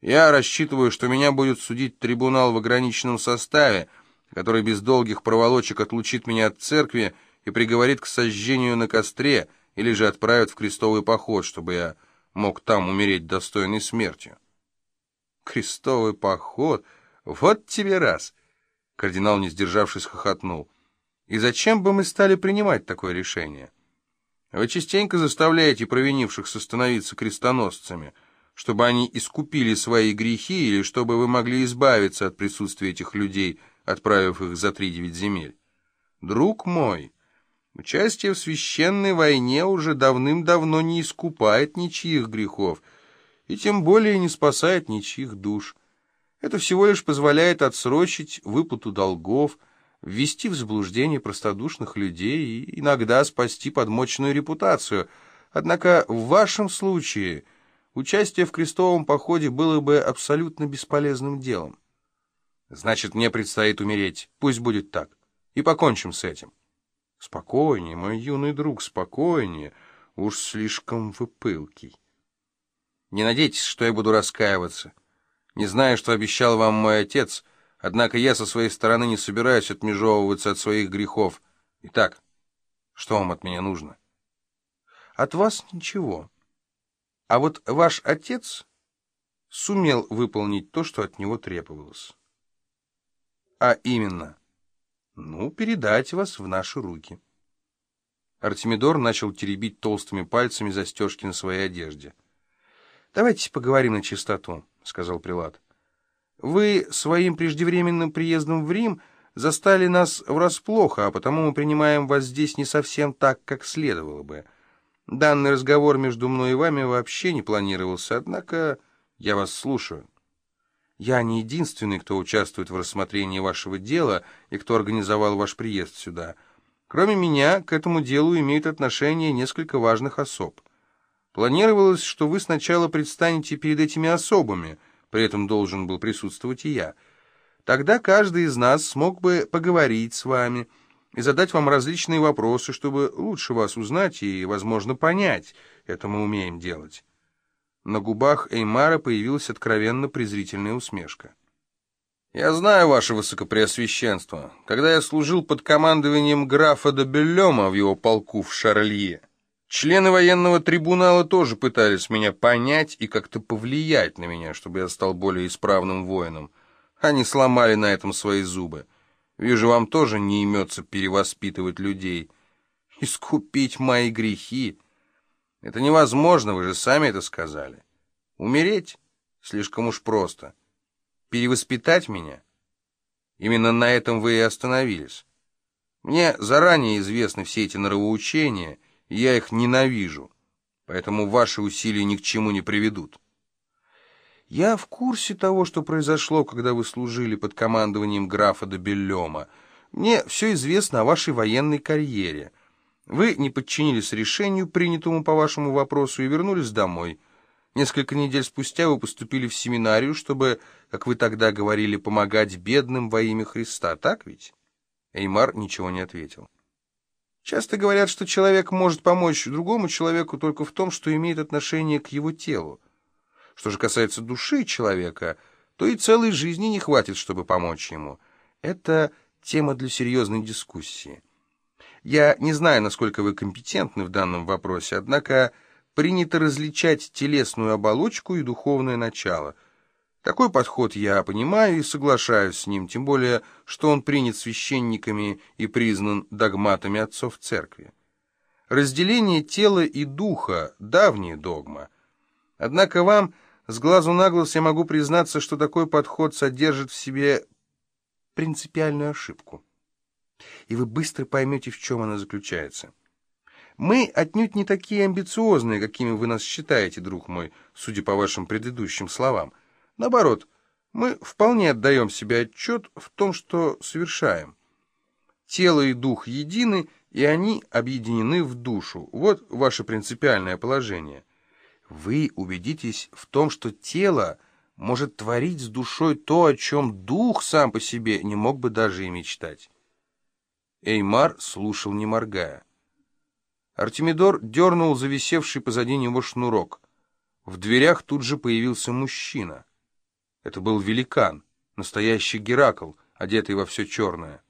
Я рассчитываю, что меня будет судить трибунал в ограниченном составе, который без долгих проволочек отлучит меня от церкви и приговорит к сожжению на костре или же отправит в крестовый поход, чтобы я мог там умереть достойной смертью. Крестовый поход? Вот тебе раз! Кардинал, не сдержавшись, хохотнул. И зачем бы мы стали принимать такое решение? Вы частенько заставляете провинившихся становиться крестоносцами, чтобы они искупили свои грехи или чтобы вы могли избавиться от присутствия этих людей, отправив их за три девять земель. Друг мой, участие в священной войне уже давным-давно не искупает ничьих грехов, и тем более не спасает ничьих душ. Это всего лишь позволяет отсрочить выплату долгов, ввести в заблуждение простодушных людей и иногда спасти подмоченную репутацию. Однако в вашем случае участие в крестовом походе было бы абсолютно бесполезным делом. Значит, мне предстоит умереть. Пусть будет так. И покончим с этим. Спокойнее, мой юный друг, спокойнее. Уж слишком вы пылкий. Не надейтесь, что я буду раскаиваться. Не знаю, что обещал вам мой отец, однако я со своей стороны не собираюсь отмежевываться от своих грехов. Итак, что вам от меня нужно? От вас ничего. А вот ваш отец сумел выполнить то, что от него требовалось. А именно, ну, передать вас в наши руки. Артемидор начал теребить толстыми пальцами застежки на своей одежде. «Давайте поговорим на чистоту», — сказал Прилад. «Вы своим преждевременным приездом в Рим застали нас врасплох, а потому мы принимаем вас здесь не совсем так, как следовало бы. Данный разговор между мной и вами вообще не планировался, однако я вас слушаю». Я не единственный, кто участвует в рассмотрении вашего дела и кто организовал ваш приезд сюда. Кроме меня, к этому делу имеют отношение несколько важных особ. Планировалось, что вы сначала предстанете перед этими особами, при этом должен был присутствовать и я. Тогда каждый из нас смог бы поговорить с вами и задать вам различные вопросы, чтобы лучше вас узнать и, возможно, понять. Это мы умеем делать. На губах Эймара появилась откровенно презрительная усмешка. «Я знаю, ваше высокопреосвященство. Когда я служил под командованием графа де в его полку в Шарлье, члены военного трибунала тоже пытались меня понять и как-то повлиять на меня, чтобы я стал более исправным воином. Они сломали на этом свои зубы. Вижу, вам тоже не имется перевоспитывать людей. Искупить мои грехи...» Это невозможно, вы же сами это сказали. Умереть слишком уж просто. Перевоспитать меня? Именно на этом вы и остановились. Мне заранее известны все эти норовоучения, и я их ненавижу, поэтому ваши усилия ни к чему не приведут. Я в курсе того, что произошло, когда вы служили под командованием графа де Беллема. Мне все известно о вашей военной карьере — вы не подчинились решению, принятому по вашему вопросу, и вернулись домой. Несколько недель спустя вы поступили в семинарию, чтобы, как вы тогда говорили, помогать бедным во имя Христа, так ведь? Эймар ничего не ответил. Часто говорят, что человек может помочь другому человеку только в том, что имеет отношение к его телу. Что же касается души человека, то и целой жизни не хватит, чтобы помочь ему. Это тема для серьезной дискуссии. Я не знаю, насколько вы компетентны в данном вопросе, однако принято различать телесную оболочку и духовное начало. Такой подход я понимаю и соглашаюсь с ним, тем более, что он принят священниками и признан догматами отцов церкви. Разделение тела и духа – давняя догма. Однако вам, с глазу на глаз, я могу признаться, что такой подход содержит в себе принципиальную ошибку и вы быстро поймете, в чем она заключается. Мы отнюдь не такие амбициозные, какими вы нас считаете, друг мой, судя по вашим предыдущим словам. Наоборот, мы вполне отдаем себе отчет в том, что совершаем. Тело и дух едины, и они объединены в душу. Вот ваше принципиальное положение. Вы убедитесь в том, что тело может творить с душой то, о чем дух сам по себе не мог бы даже и мечтать. Эймар слушал, не моргая. Артемидор дернул зависевший позади него шнурок. В дверях тут же появился мужчина. Это был великан, настоящий Геракл, одетый во все черное.